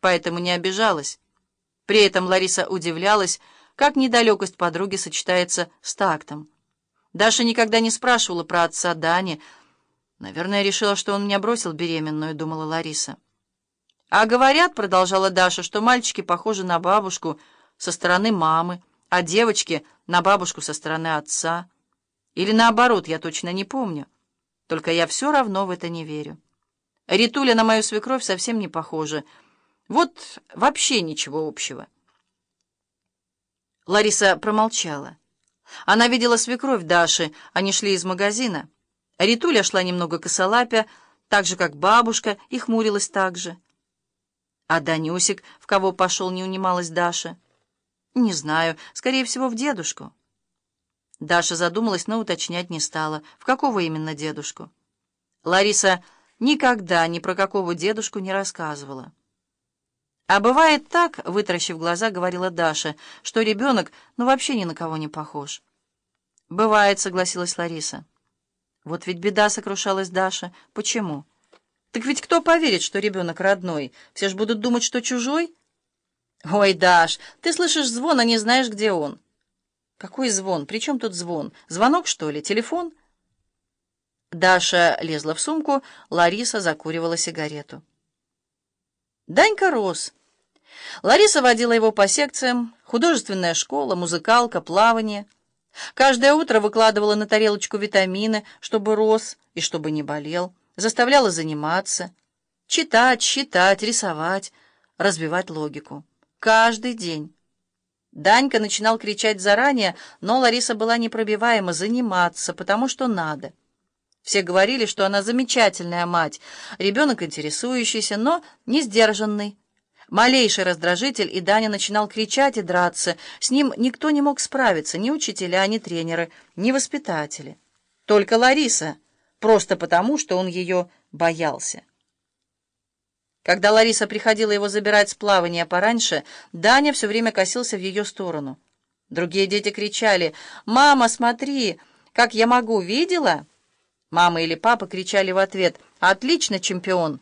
поэтому не обижалась. При этом Лариса удивлялась, как недалекость подруги сочетается с тактом. Даша никогда не спрашивала про отца Дани. Наверное, решила, что он меня бросил беременную, думала Лариса. А говорят, продолжала Даша, что мальчики похожи на бабушку со стороны мамы, а девочки на бабушку со стороны отца. Или наоборот, я точно не помню. Только я все равно в это не верю. Ритуля на мою свекровь совсем не похожа. Вот вообще ничего общего. Лариса промолчала. Она видела свекровь Даши, они шли из магазина. Ритуля шла немного косолапя, так же, как бабушка, и хмурилась так же. А Данюсик, в кого пошел, не унималась Даша? Не знаю, скорее всего, в дедушку. Даша задумалась, но уточнять не стала. В какого именно дедушку? Лариса никогда ни про какого дедушку не рассказывала. А бывает так, вытаращив глаза, говорила Даша, что ребенок ну вообще ни на кого не похож. Бывает, согласилась Лариса. Вот ведь беда, сокрушалась Даша. Почему? Так ведь кто поверит, что ребенок родной? Все ж будут думать, что чужой? Ой, Даш, ты слышишь звон, а не знаешь, где он. Какой звон? При чем тут звон? Звонок, что ли? Телефон? Даша лезла в сумку, Лариса закуривала сигарету. Данька рос. Лариса водила его по секциям, художественная школа, музыкалка, плавание. Каждое утро выкладывала на тарелочку витамины, чтобы рос и чтобы не болел, заставляла заниматься, читать, считать, рисовать, развивать логику. Каждый день. Данька начинал кричать заранее, но Лариса была непробиваема заниматься, потому что надо. Все говорили, что она замечательная мать, ребенок интересующийся, но не сдержанный. Малейший раздражитель, и Даня начинал кричать и драться. С ним никто не мог справиться, ни учителя, ни тренеры, ни воспитатели. Только Лариса, просто потому, что он ее боялся. Когда Лариса приходила его забирать с плавания пораньше, Даня все время косился в ее сторону. Другие дети кричали «Мама, смотри, как я могу, видела?» Мама или папа кричали в ответ «Отлично, чемпион!».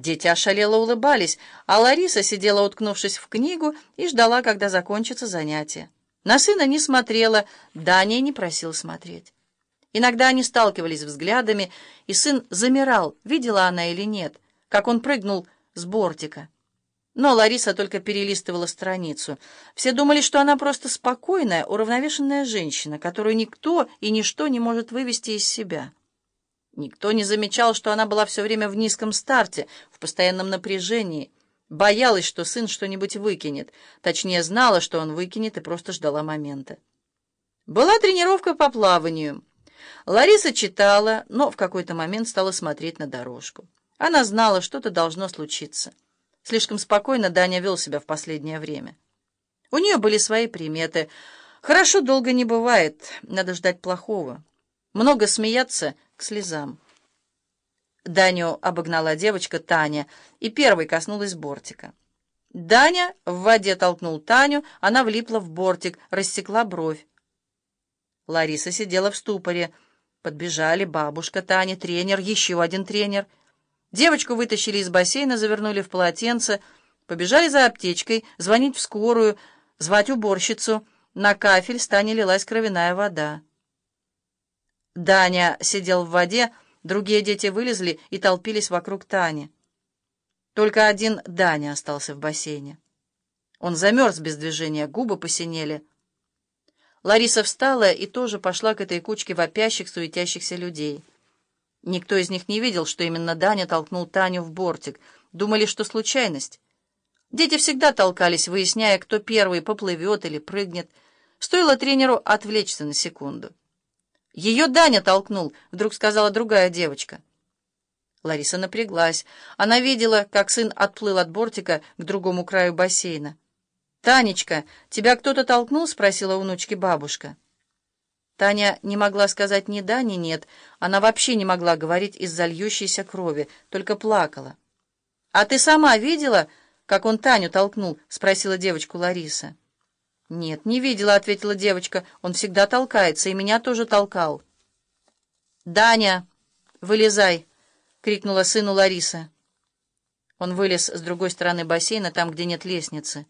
Дети ошалело улыбались, а Лариса сидела, уткнувшись в книгу, и ждала, когда закончится занятие. На сына не смотрела, Даня не просил смотреть. Иногда они сталкивались взглядами, и сын замирал, видела она или нет, как он прыгнул с бортика. Но Лариса только перелистывала страницу. Все думали, что она просто спокойная, уравновешенная женщина, которую никто и ничто не может вывести из себя. Никто не замечал, что она была все время в низком старте, в постоянном напряжении, боялась, что сын что-нибудь выкинет, точнее знала, что он выкинет, и просто ждала момента. Была тренировка по плаванию. Лариса читала, но в какой-то момент стала смотреть на дорожку. Она знала, что-то должно случиться. Слишком спокойно Даня вел себя в последнее время. У нее были свои приметы. Хорошо долго не бывает, надо ждать плохого. Много смеяться к слезам. Даню обогнала девочка Таня и первой коснулась бортика. Даня в воде толкнул Таню, она влипла в бортик, рассекла бровь. Лариса сидела в ступоре. Подбежали бабушка Таня, тренер, еще один тренер — Девочку вытащили из бассейна, завернули в полотенце, побежали за аптечкой, звонить в скорую, звать уборщицу. На кафель Стане лилась кровяная вода. Даня сидел в воде, другие дети вылезли и толпились вокруг Тани. Только один Даня остался в бассейне. Он замерз без движения, губы посинели. Лариса встала и тоже пошла к этой кучке вопящих, суетящихся людей. Никто из них не видел, что именно Даня толкнул Таню в бортик. Думали, что случайность. Дети всегда толкались, выясняя, кто первый поплывет или прыгнет. Стоило тренеру отвлечься на секунду. «Ее Даня толкнул», — вдруг сказала другая девочка. Лариса напряглась. Она видела, как сын отплыл от бортика к другому краю бассейна. «Танечка, тебя кто-то толкнул?» — спросила у внучки бабушка. Таня не могла сказать ни да, ни нет. Она вообще не могла говорить из-за льющейся крови, только плакала. «А ты сама видела, как он Таню толкнул?» — спросила девочку Лариса. «Нет, не видела», — ответила девочка. «Он всегда толкается, и меня тоже толкал». «Даня, вылезай!» — крикнула сыну Лариса. Он вылез с другой стороны бассейна, там, где нет лестницы.